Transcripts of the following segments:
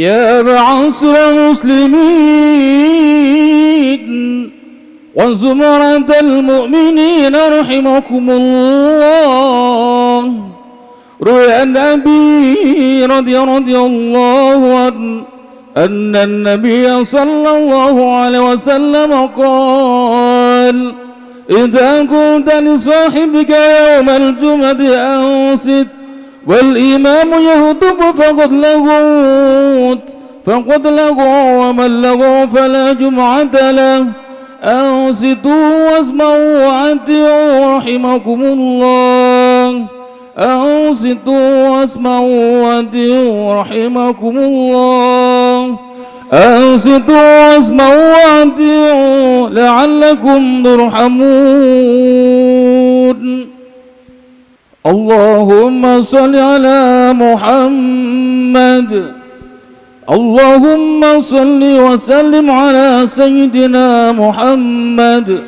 يا معشر المسلمين وزمرة المؤمنين رحمكم الله. روي عن أبي رضي رضي الله عنه أن النبي صلى الله عليه وسلم قال إذا قلت لصاحبك يوم الجمعة أنصت والإمام يهتف فقد لغوت فقد لغوا ومن لغوا فلا جمعة له. أنصتوا واسمعوا وأطيعوا رحمكم الله. أنصتوا واسمعوا وأطيعوا رحمكم الله. أنصتوا واسمعوا وأطيعوا لعلكم ترحمون. اللهم صل على محمد. اللهم صل وسلم على سيدنا محمد.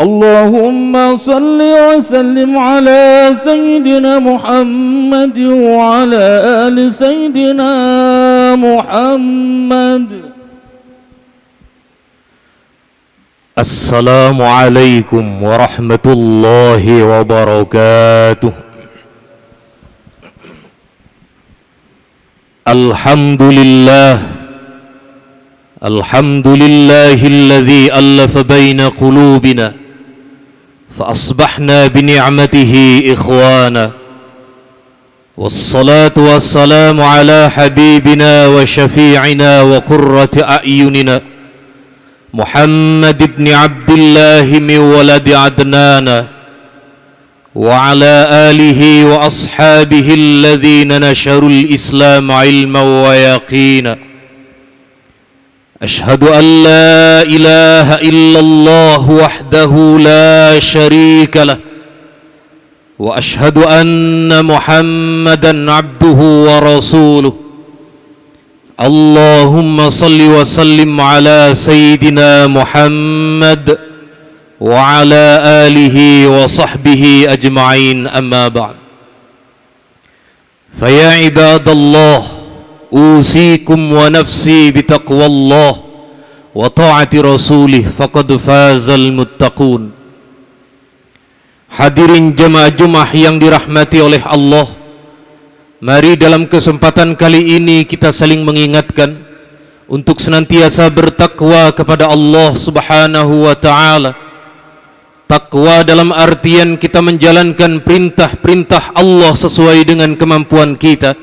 اللهم صل وسلم على سيدنا محمد وعلى آل سيدنا محمد. السلام عليكم ورحمة الله وبركاته. الحمد لله الحمد لله الذي ألف بين قلوبنا فأصبحنا بنعمته إخوانا. والصلاة والسلام على حبيبنا وشفيعنا وقرة أعيننا. محمد بن عبد الله من ولد عدنان وعلى آله وأصحابه الذين نشروا الإسلام علما ويقينا. أشهد أن لا إله إلا الله وحده لا شريك له وأشهد أن محمدا عبده ورسوله. اللهم صل وسلم على سيدنا محمد وعلى آله وصحبه أجمعين أما بعد. فيا عباد الله أوصيكم ونفسي بتقوى الله وطاعة رسوله فقد فاز المتقون. Hadirin jemaah Jumat yang dirahmati oleh Allah. Mari dalam kesempatan kali ini kita saling mengingatkan Untuk senantiasa bertakwa kepada Allah subhanahu wa ta'ala Takwa dalam artian kita menjalankan perintah-perintah Allah sesuai dengan kemampuan kita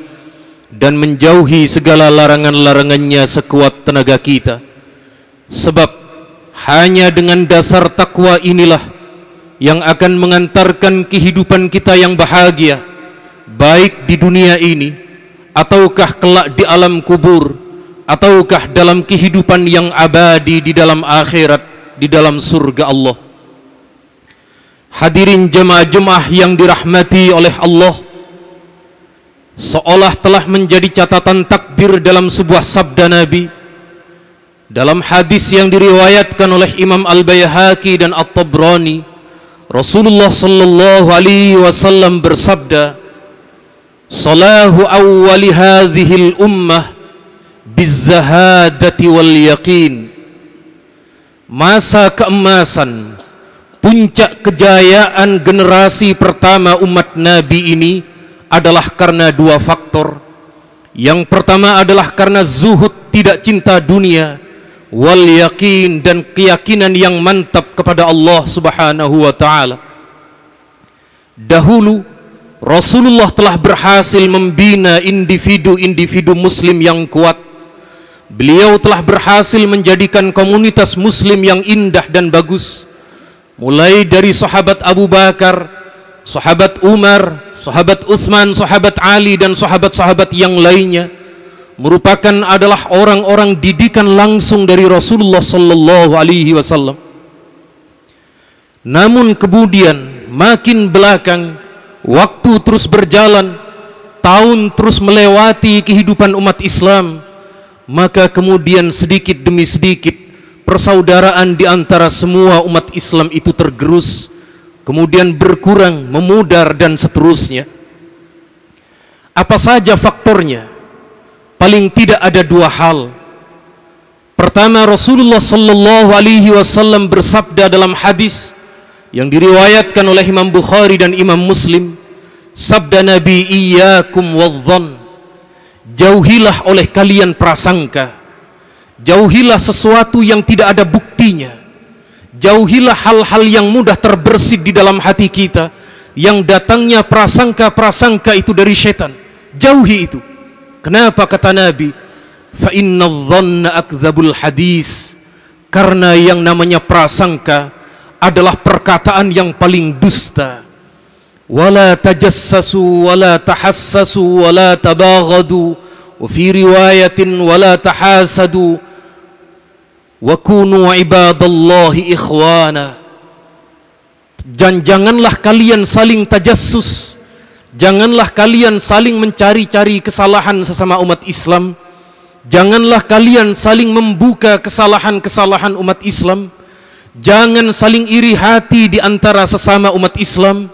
dan menjauhi segala larangan-larangannya sekuat tenaga kita. Sebab hanya dengan dasar takwa inilah yang akan mengantarkan kehidupan kita yang bahagia baik di dunia ini ataukah kelak di alam kubur ataukah dalam kehidupan yang abadi di dalam akhirat di dalam surga Allah. Hadirin jemaah-jemaah yang dirahmati oleh Allah Seolah telah menjadi catatan takdir dalam sebuah sabda Nabi Dalam hadis yang diriwayatkan oleh Imam Al-Bayhaqi dan At-Tabrani Rasulullah sallallahu alaihi wasallam bersabda Salahu awwali hadhihi al-ummah bizzahadati wal Masa keemasan puncak kejayaan generasi pertama umat Nabi ini adalah karena dua faktor. Yang pertama adalah karena zuhud tidak cinta dunia wal yakin dan keyakinan yang mantap kepada Allah Subhanahu wa taala. Dahulu Rasulullah telah berhasil membina individu-individu muslim yang kuat. Beliau telah berhasil menjadikan komunitas muslim yang indah dan bagus mulai dari sahabat Abu Bakar, sahabat Umar, sahabat Utsman, sahabat Ali dan sahabat-sahabat yang lainnya merupakan adalah orang-orang didikan langsung dari Rasulullah sallallahu alaihi wasallam. Namun kemudian makin belakang waktu terus berjalan, tahun terus melewati kehidupan umat Islam, maka kemudian sedikit demi sedikit persaudaraan di antara semua umat Islam itu tergerus, kemudian berkurang, memudar dan seterusnya. Apa saja faktornya? paling tidak ada dua hal. Pertama Rasulullah sallallahu alaihi wasallam bersabda dalam hadis yang diriwayatkan oleh Imam Bukhari dan Imam Muslim, sabda Nabi iyyakum wadh Jauhilah oleh kalian prasangka. Jauhilah sesuatu yang tidak ada buktinya. Jauhilah hal-hal yang mudah terbersit di dalam hati kita yang datangnya prasangka-prasangka itu dari setan. Jauhi itu. Kenapa kata Nabi? Fa inna dhanna akdzabul hadis. Karena yang namanya prasangka adalah perkataan yang paling dusta. Wala tajassasu wala tahassasu wala tabaghadu. Wa fi riwayatin wala tahasadu. Wa kunu ibadallahi ikhwana. Dan janganlah kalian saling tajassus Janganlah kalian saling mencari-cari kesalahan sesama umat Islam. Janganlah kalian saling membuka kesalahan-kesalahan umat Islam. Jangan saling iri hati di antara sesama umat Islam.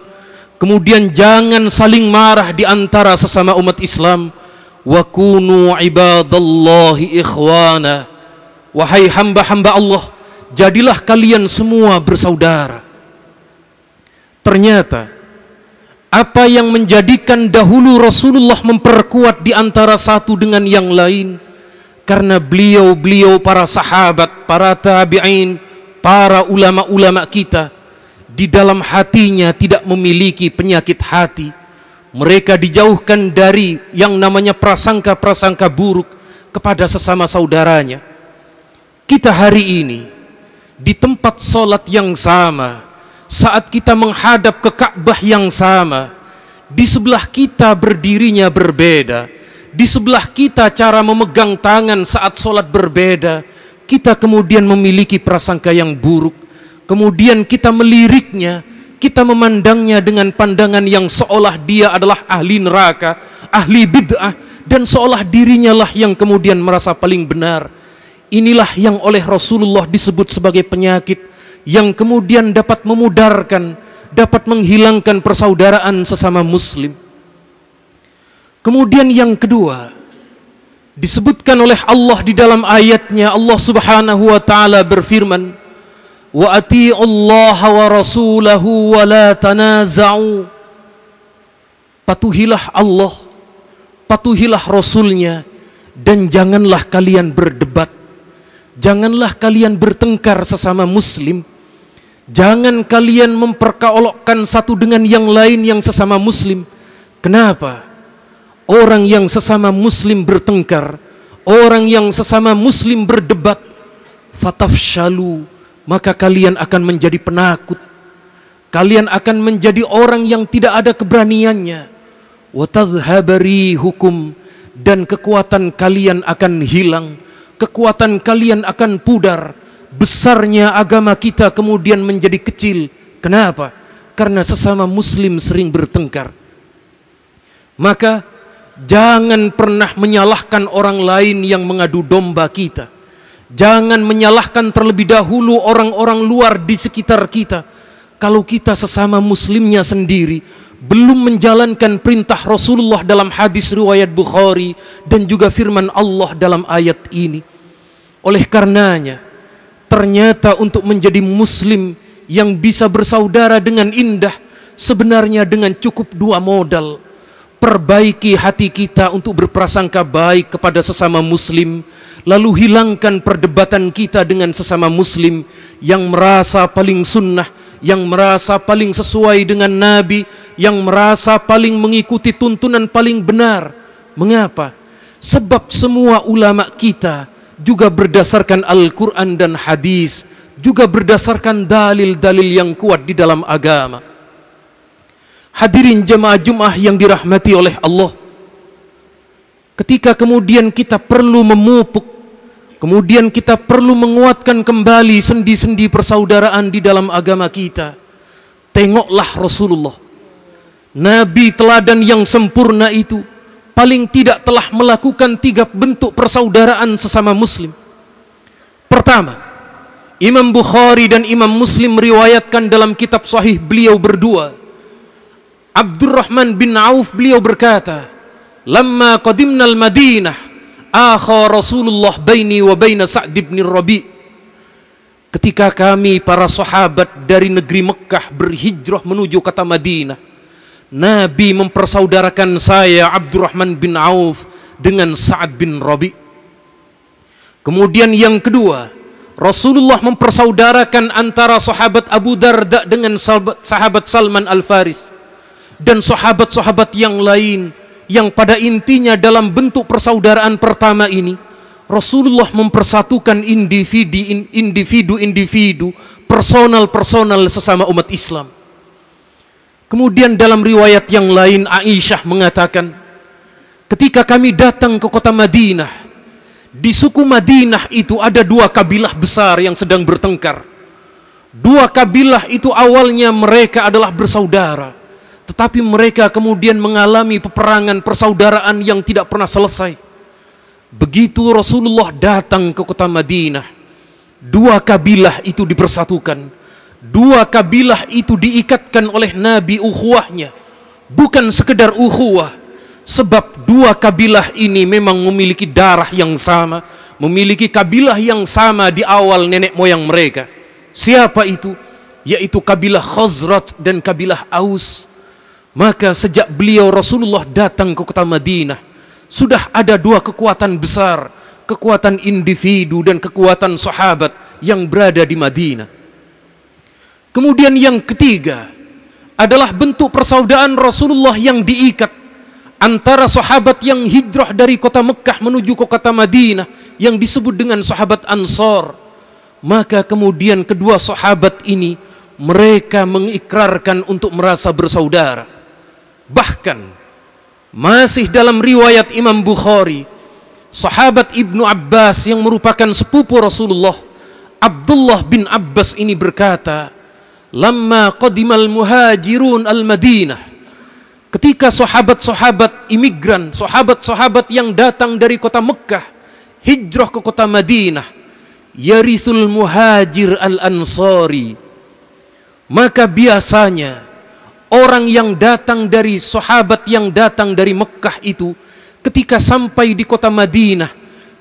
Kemudian jangan saling marah di antara sesama umat Islam. Wa kunu ibadallahi ikhwana. Wahai hamba-hamba Allah, jadilah kalian semua bersaudara. Ternyata apa yang menjadikan dahulu Rasulullah memperkuat di antara satu dengan yang lain karena beliau-beliau para sahabat, para tabi'in, para ulama-ulama kita di dalam hatinya tidak memiliki penyakit hati. Mereka dijauhkan dari yang namanya prasangka-prasangka buruk kepada sesama saudaranya. Kita hari ini di tempat solat yang sama, saat kita menghadap ke Ka'bah yang sama, di sebelah kita berdirinya berbeda, di sebelah kita cara memegang tangan saat sholat berbeda, kita kemudian memiliki prasangka yang buruk, kemudian kita meliriknya, kita memandangnya dengan pandangan yang seolah dia adalah ahli neraka, ahli bid'ah, dan seolah dirinya lah yang kemudian merasa paling benar. Inilah yang oleh Rasulullah disebut sebagai penyakit yang kemudian dapat memudarkan, dapat menghilangkan persaudaraan sesama muslim. Kemudian yang kedua, disebutkan oleh Allah di dalam ayatnya Allah Subhanahu wa taala berfirman, "Wa Allah wa rasulahu wa la tanaza'u." Patuhilah Allah, patuhilah Rasulnya, dan janganlah kalian berdebat Janganlah kalian bertengkar sesama muslim. Jangan kalian memperkaolokkan satu dengan yang lain yang sesama muslim. Kenapa? Orang yang sesama muslim bertengkar, orang yang sesama muslim berdebat, fatafshalu, maka kalian akan menjadi penakut. Kalian akan menjadi orang yang tidak ada keberaniannya. Watadhabari hukum dan kekuatan kalian akan hilang kekuatan kalian akan pudar, besarnya agama kita kemudian menjadi kecil. Kenapa? Karena sesama muslim sering bertengkar. Maka jangan pernah menyalahkan orang lain yang mengadu domba kita. Jangan menyalahkan terlebih dahulu orang-orang luar di sekitar kita. Kalau kita sesama muslimnya sendiri belum menjalankan perintah Rasulullah dalam hadis riwayat Bukhari dan juga firman Allah dalam ayat ini. Oleh karenanya, ternyata untuk menjadi muslim yang bisa bersaudara dengan indah sebenarnya dengan cukup dua modal. Perbaiki hati kita untuk berprasangka baik kepada sesama muslim, lalu hilangkan perdebatan kita dengan sesama muslim yang merasa paling sunnah yang merasa paling sesuai dengan Nabi, yang merasa paling mengikuti tuntunan paling benar. Mengapa? Sebab semua ulama kita juga berdasarkan Al-Quran dan hadis, juga berdasarkan dalil-dalil yang kuat di dalam agama. Hadirin jemaah Jum'ah yang dirahmati oleh Allah. Ketika kemudian kita perlu memupuk Kemudian kita perlu menguatkan kembali sendi-sendi persaudaraan di dalam agama kita. Tengoklah Rasulullah. Nabi teladan yang sempurna itu paling tidak telah melakukan tiga bentuk persaudaraan sesama muslim. Pertama, Imam Bukhari dan Imam Muslim meriwayatkan dalam kitab sahih beliau berdua. Abdurrahman bin Auf beliau berkata, "Lamma qadimna al-Madinah akha Rasulullah baini wa baina Sa'd bin Rabi. Ketika kami para sahabat dari negeri Mekah berhijrah menuju kota Madinah Nabi mempersaudarakan saya Abdurrahman bin Auf dengan Sa'ad bin Rabi. Kemudian yang kedua Rasulullah mempersaudarakan antara sahabat Abu Darda dengan sahabat Salman Al-Faris dan sahabat-sahabat yang lain yang pada intinya dalam bentuk persaudaraan pertama ini Rasulullah mempersatukan individu individu-individu personal-personal sesama umat Islam kemudian dalam riwayat yang lain Aisyah mengatakan ketika kami datang ke kota Madinah di suku Madinah itu ada dua kabilah besar yang sedang bertengkar. Dua kabilah itu awalnya mereka adalah bersaudara. Tetapi mereka kemudian mengalami peperangan persaudaraan yang tidak pernah selesai. Begitu Rasulullah datang ke kota Madinah, dua kabilah itu dipersatukan. Dua kabilah itu diikatkan oleh Nabi ukhuwahnya. Bukan sekedar ukhuwah, Sebab dua kabilah ini memang memiliki darah yang sama, memiliki kabilah yang sama di awal nenek moyang mereka. Siapa itu? Yaitu kabilah Khazrat dan kabilah Aus. Maka sejak beliau Rasulullah datang ke kota Madinah, sudah ada dua kekuatan besar, kekuatan individu dan kekuatan sahabat yang berada di Madinah. Kemudian yang ketiga adalah bentuk persaudaraan Rasulullah yang diikat antara sahabat yang hijrah dari kota Mekah menuju ke kota Madinah yang disebut dengan sahabat Ansor maka kemudian kedua sahabat ini mereka mengikrarkan untuk merasa bersaudara bahkan masih dalam riwayat Imam Bukhari sahabat Ibnu Abbas yang merupakan sepupu Rasulullah Abdullah bin Abbas ini berkata lamma qadimal muhajirun al-Madinah Ketika sahabat-sahabat imigran, sahabat-sahabat yang datang dari kota Mekah, hijrah ke kota Madinah, yarisul muhajir al-ansari. Maka biasanya orang yang datang dari sahabat yang datang dari Mekah itu ketika sampai di kota Madinah,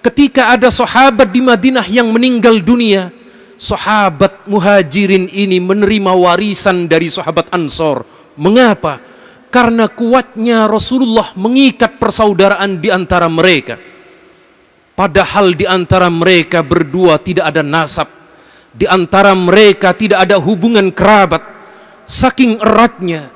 ketika ada sahabat di Madinah yang meninggal dunia, sahabat muhajirin ini menerima warisan dari sahabat Ansor. Mengapa? karena kuatnya Rasulullah mengikat persaudaraan di antara mereka. Padahal di antara mereka berdua tidak ada nasab, di antara mereka tidak ada hubungan kerabat. Saking eratnya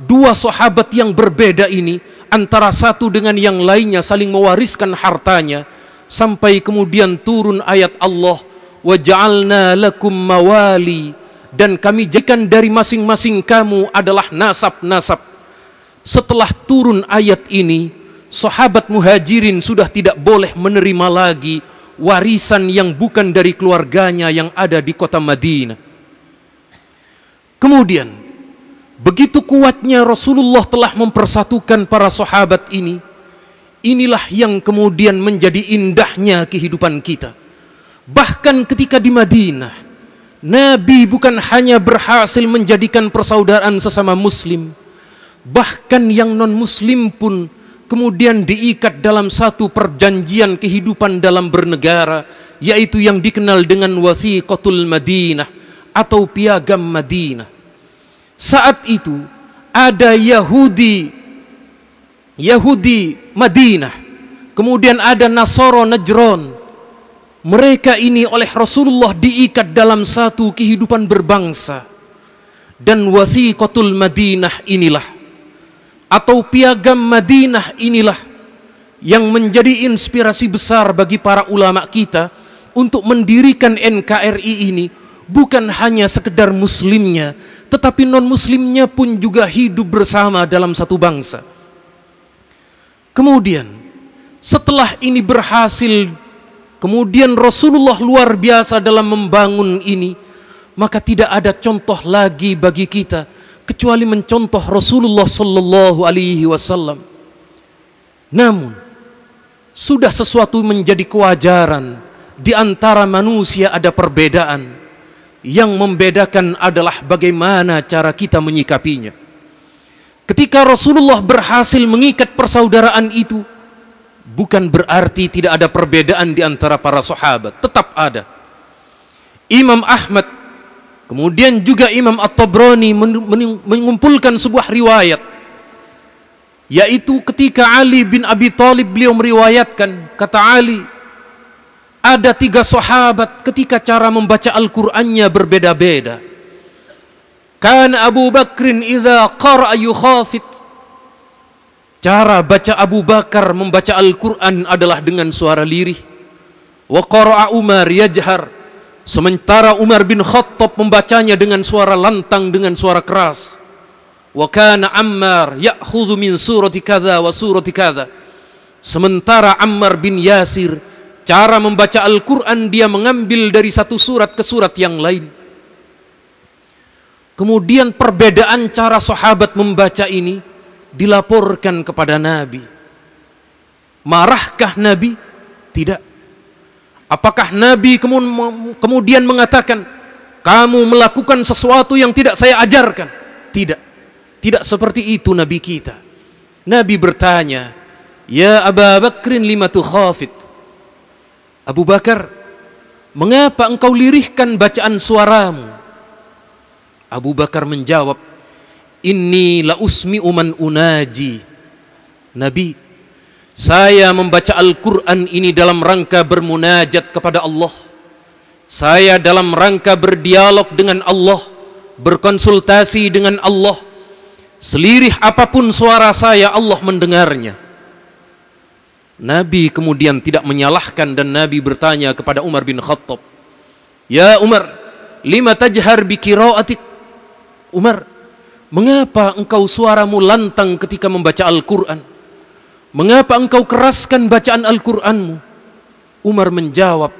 dua sahabat yang berbeda ini antara satu dengan yang lainnya saling mewariskan hartanya sampai kemudian turun ayat Allah wa ja'alna lakum mawali dan kami jadikan dari masing-masing kamu adalah nasab-nasab setelah turun ayat ini, sahabat muhajirin sudah tidak boleh menerima lagi warisan yang bukan dari keluarganya yang ada di kota Madinah. Kemudian, begitu kuatnya Rasulullah telah mempersatukan para sahabat ini, inilah yang kemudian menjadi indahnya kehidupan kita. Bahkan ketika di Madinah, Nabi bukan hanya berhasil menjadikan persaudaraan sesama muslim, bahkan yang non muslim pun kemudian diikat dalam satu perjanjian kehidupan dalam bernegara yaitu yang dikenal dengan wasiqatul Madinah atau piagam Madinah saat itu ada Yahudi Yahudi Madinah. Kemudian ada Nasoro Najron mereka ini oleh Rasulullah diikat dalam satu kehidupan berbangsa. Dan wasiqatul Madinah inilah atau piagam Madinah inilah yang menjadi inspirasi besar bagi para ulama kita untuk mendirikan NKRI ini bukan hanya sekedar muslimnya tetapi non muslimnya pun juga hidup bersama dalam satu bangsa kemudian setelah ini berhasil kemudian Rasulullah luar biasa dalam membangun ini maka tidak ada contoh lagi bagi kita kecuali mencontoh Rasulullah sallallahu alaihi wasallam. Namun sudah sesuatu menjadi kewajaran di antara manusia ada perbedaan yang membedakan adalah bagaimana cara kita menyikapinya. Ketika Rasulullah berhasil mengikat persaudaraan itu, bukan berarti tidak ada perbedaan di antara para sahabat, tetap ada. Imam Ahmad kemudian juga Imam At-Tabrani mengumpulkan sebuah riwayat yaitu ketika Ali bin Abi Thalib beliau meriwayatkan kata Ali ada tiga sahabat ketika cara membaca Al-Qur'annya berbeda-beda. Kan Abu Bakrin idza qara'a yukhafit Cara baca Abu Bakar membaca Al-Quran adalah dengan suara lirih. Wa qara'a Umar yajhar. Sementara Umar bin Khattab membacanya dengan suara lantang, dengan suara keras. Wa kana Ammar ya'khudhu min surati kadza wa surati kadza. Sementara Ammar bin Yasir cara membaca Al-Quran dia mengambil dari satu surat ke surat yang lain. Kemudian perbedaan cara sahabat membaca ini dilaporkan kepada Nabi. Marahkah Nabi? Tidak. Apakah Nabi kemudian mengatakan, kamu melakukan sesuatu yang tidak saya ajarkan? Tidak. Tidak seperti itu Nabi kita. Nabi bertanya, Ya Abu Bakrin lima khafit. Abu Bakar, mengapa engkau lirihkan bacaan suaramu? Abu Bakar menjawab, Inni la usmi uman unaji. Nabi, saya membaca Al-Quran ini dalam rangka bermunajat kepada Allah. Saya dalam rangka berdialog dengan Allah, berkonsultasi dengan Allah. Selirih apa pun suara saya, Allah mendengarnya. Nabi kemudian tidak menyalahkan dan Nabi bertanya kepada Umar bin Khattab, "Ya Umar, lima tajhar bi qiraatik?" Umar, Mengapa engkau suaramu lantang ketika membaca Al-Quran? Mengapa engkau keraskan bacaan Al-Quranmu? Umar menjawab,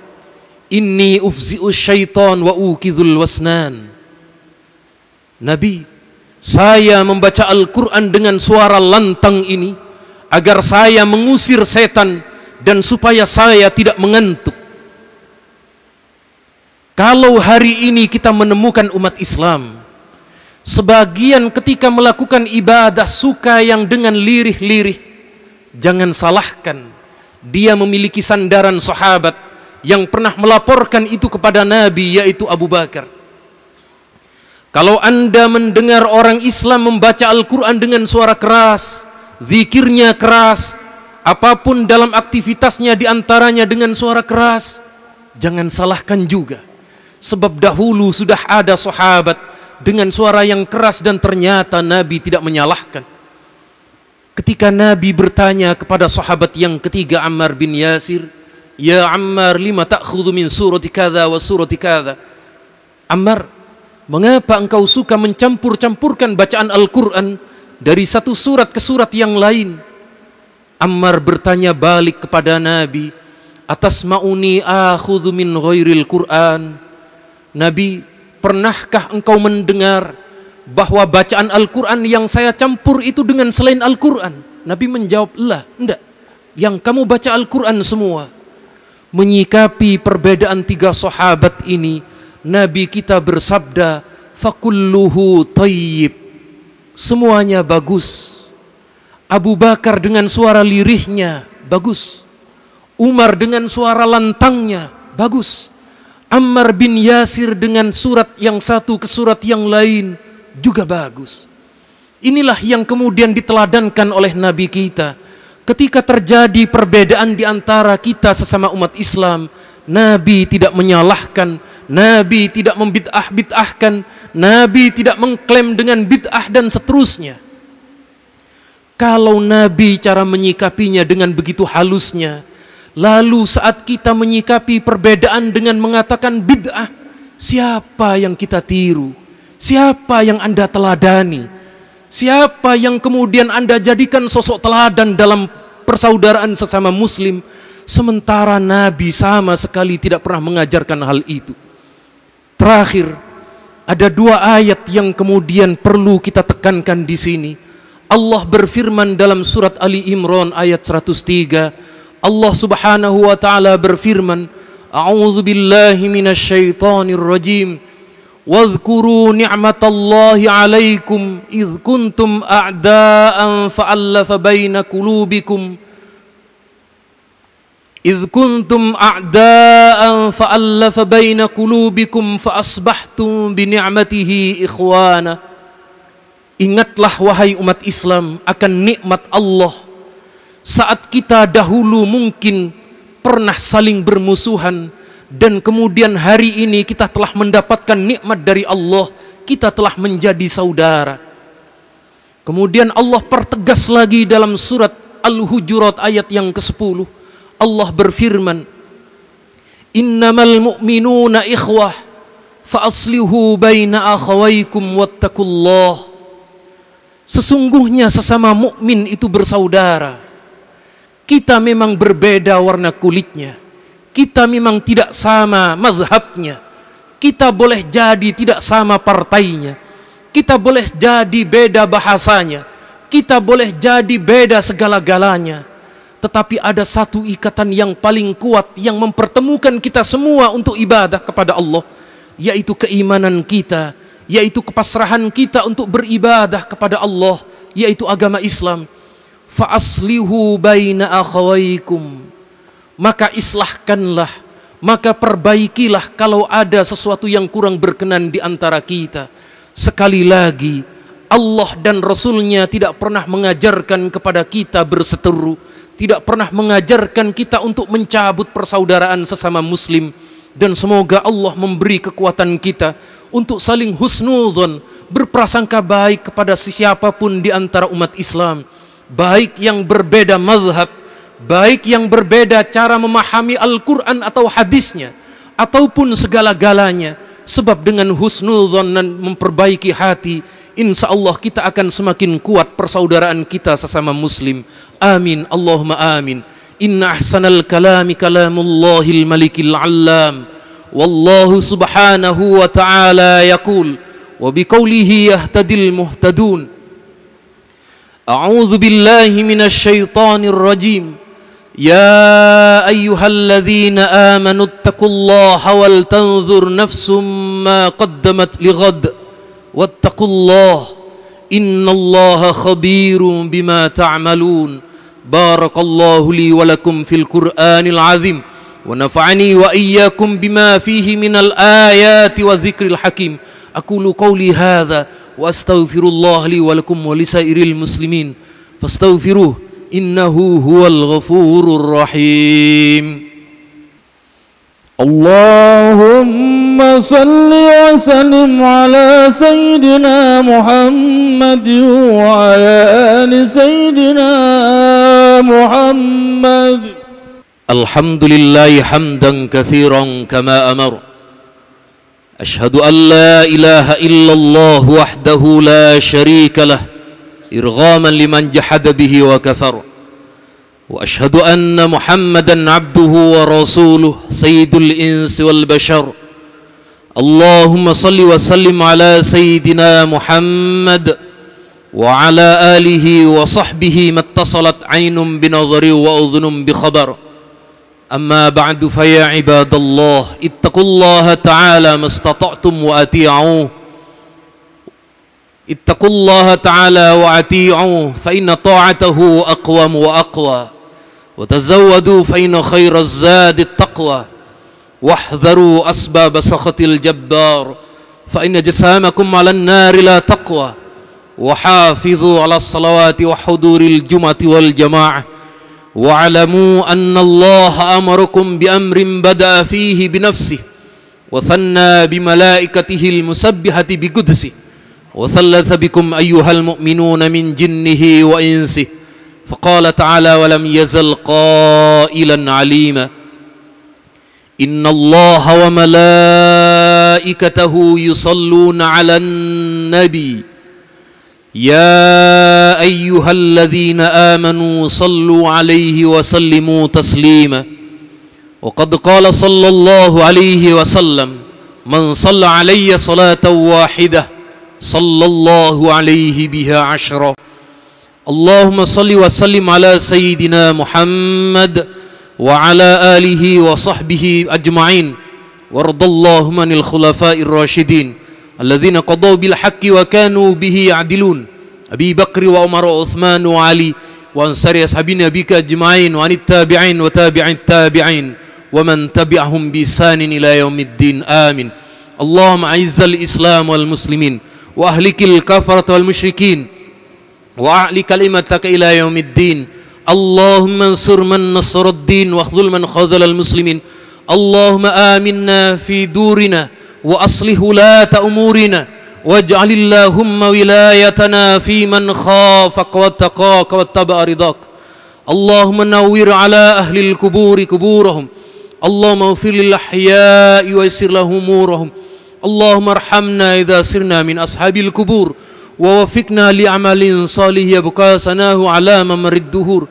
Inni ufzi'u syaitan wa ukidhul wasnan. Nabi, saya membaca Al-Quran dengan suara lantang ini agar saya mengusir setan dan supaya saya tidak mengantuk. Kalau hari ini kita menemukan umat Islam Sebagian ketika melakukan ibadah suka yang dengan lirih-lirih. Jangan salahkan. Dia memiliki sandaran sahabat yang pernah melaporkan itu kepada Nabi yaitu Abu Bakar. Kalau anda mendengar orang Islam membaca Al-Quran dengan suara keras, zikirnya keras, apa pun dalam aktivitasnya di antaranya dengan suara keras, jangan salahkan juga. Sebab dahulu sudah ada sahabat dengan suara yang keras dan ternyata Nabi tidak menyalahkan. Ketika Nabi bertanya kepada sahabat yang ketiga Ammar bin Yasir, "Ya Ammar, lima ta'khudhu min surati kadza wa surati kadza?" Ammar, mengapa engkau suka mencampur-campurkan bacaan Al-Qur'an dari satu surat ke surat yang lain? Ammar bertanya balik kepada Nabi, "Atas ma'uni akhudhu min ghairil Qur'an?" Nabi, Pernahkah engkau mendengar bahwa bacaan Al-Quran yang saya campur itu dengan selain Al-Quran? Nabi menjawab, lah, enggak. Yang kamu baca Al-Quran semua. Menyikapi perbedaan tiga sahabat ini, Nabi kita bersabda, fakulluhu tayyib. Semuanya bagus. Abu Bakar dengan suara lirihnya, bagus. Umar dengan suara lantangnya, bagus. Ammar bin Yasir dengan surat yang satu ke surat yang lain juga bagus. Inilah yang kemudian diteladankan oleh Nabi kita. Ketika terjadi perbedaan di antara kita sesama umat Islam, Nabi tidak menyalahkan, Nabi tidak membid'ah-bid'ahkan, Nabi tidak mengklaim dengan bid'ah dan seterusnya. Kalau Nabi cara menyikapinya dengan begitu halusnya, Lalu saat kita menyikapi perbedaan dengan mengatakan bid'ah, siapa yang kita tiru? Siapa yang Anda teladani? Siapa yang kemudian Anda jadikan sosok teladan dalam persaudaraan sesama muslim sementara Nabi sama sekali tidak pernah mengajarkan hal itu. Terakhir, ada dua ayat yang kemudian perlu kita tekankan di sini. Allah berfirman dalam surat Ali Imran ayat 103, Allah Subhanahu wa taala berfirman, "A'udzu billahi minasy syaithanir rajim. Wadhkuru ni'matallahi 'alaikum idh kuntum a'da'an fa'alafa baina qulubikum إذ كنتم أعداء فألف بين قلوبكم فأصبحتم بنعمته إخوانا Ingatlah wahai umat Islam akan nikmat Allah saat kita dahulu mungkin pernah saling bermusuhan dan kemudian hari ini kita telah mendapatkan nikmat dari Allah kita telah menjadi saudara kemudian Allah pertegas lagi dalam surat Al-Hujurat ayat yang ke-10 Allah berfirman innamal mu'minuna ikhwah fa aslihu baina akhawaykum wattaqullah Sesungguhnya sesama mukmin itu bersaudara. Kita memang berbeda warna kulitnya. Kita memang tidak sama mazhabnya. Kita boleh jadi tidak sama partainya. Kita boleh jadi beda bahasanya. Kita boleh jadi beda segala-galanya. Tetapi ada satu ikatan yang paling kuat yang mempertemukan kita semua untuk ibadah kepada Allah, yaitu keimanan kita yaitu kepasrahan kita untuk beribadah kepada Allah yaitu agama Islam. Fa aslihu baina akhawaikum. Maka islahkanlah maka perbaikilah kalau ada sesuatu yang kurang berkenan di antara kita. Sekali lagi Allah dan Rasulnya tidak pernah mengajarkan kepada kita berseteru tidak pernah mengajarkan kita untuk mencabut persaudaraan sesama muslim dan semoga Allah memberi kekuatan kita untuk saling husnudzon, berprasangka baik kepada siapa pun di antara umat Islam, baik yang berbeda mazhab, baik yang berbeda cara memahami Al-Quran atau hadisnya, ataupun segala-galanya. Sebab dengan husnudzon dan memperbaiki hati, insya Allah kita akan semakin kuat persaudaraan kita sesama muslim. Amin. Allahumma amin. Inna ahsanal kalami kalamullahil malikil allam. والله سبحانه وتعالى يقول وبقوله يهتدي المهتدون أعوذ بالله من الشيطان الرجيم يا أيها الذين آمنوا اتقوا الله ولتنظر نفس ما قدمت لغد واتقوا الله إن الله خبير بما تعملون بارك الله لي ولكم في القرآن العظيم ونفعني وإياكم بما فيه من الآيات والذكر الحكيم. أقول قولي هذا وأستغفر الله لي ولكم ولسائر المسلمين. فاستغفروه إنه هو الغفور الرحيم. اللهم صل وسلم على سيدنا محمد وعلى آل سيدنا محمد. الحمد لله حمدا كثيرا كما أمر. أشهد أن لا إله إلا الله وحده لا شريك له إرغاما لمن جحد به وكفر. وأشهد أن محمدا عبده ورسوله سيد الإنس والبشر. اللهم صل وسلم على سيدنا محمد. وعلى آله وصحبه ما اتصلت عين بنظر وأذن بخبر. أما بعد فيا عباد الله اتقوا الله تعالى ما استطعتم وأتيعوه. اتقوا الله تعالى وأتيعوه فإن طاعته أقوم وأقوى. وتزودوا فإن خير الزاد التقوى. واحذروا أسباب سخط الجبار فإن جسامكم على النار لا تقوى. وحافظوا على الصلوات وحضور الجمعة والجماعة. واعلموا أن الله أمركم بأمر بدأ فيه بنفسه وثنى بملائكته المسبحة بقدسه. وثلث بكم أيها المؤمنون من جنه وإنسه. فقال تعالى ولم يزل قائلا عليما إن الله وملائكته يصلون على النبي. يا أيها الذين آمنوا صلوا عليه وسلموا تسليما. وقد قال صلى الله عليه وسلم من صلى علي صلاة واحدة صلى الله عليه بها عشرا اللهم صل وسلم على سيدنا محمد وعلى آله وصحبه أجمعين. وارض اللهم عن الخلفاء الراشدين. الذين قضوا بالحق وكانوا به يعدلون. أبي بكر وعمر وعثمان وعلي وأنصار أصحاب نبيك أجمعين وعن التابعين وتابع التابعين ومن تبعهم بإحسان إلى يوم الدين. آمين. اللهم أعز الإسلام والمسلمين وأهلك الكفرة والمشركين وأعلي كلمتك إلى يوم الدين. اللهم انصر من نصر الدين واخذل من خذل المسلمين. اللهم آمنا في دورنا وأصلح ولاة أمورنا واجعل اللهم ولايتنا في من خافك واتقاك واتبع رضاك. اللهم نور على أهل القبور قبورهم. اللهم اغفر للأحياء ويسر لهم أمورهم. اللهم ارحمنا إذا سرنا من أصحاب القبور ووفقنا لأعمال صالح يبقى سناه على ممر الدهور.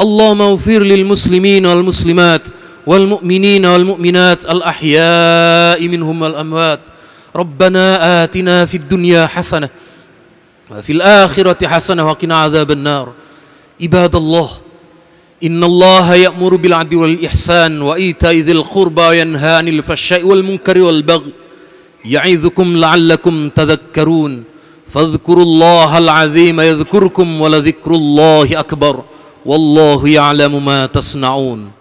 اللهم اغفر للمسلمين والمسلمات والمؤمنين والمؤمنات الأحياء منهم والأموات. ربنا آتنا في الدنيا حسنة وفي الآخرة حسنة وقنا عذاب النار. عباد الله إن الله يأمر بالعدل والإحسان وإيتاء ذي القربى وينهى عن الفحشاء والمنكر والبغي. يعظكم لعلكم تذكرون. فاذكروا الله العظيم يذكركم ولذكر الله أكبر. والله يعلم ما تصنعون.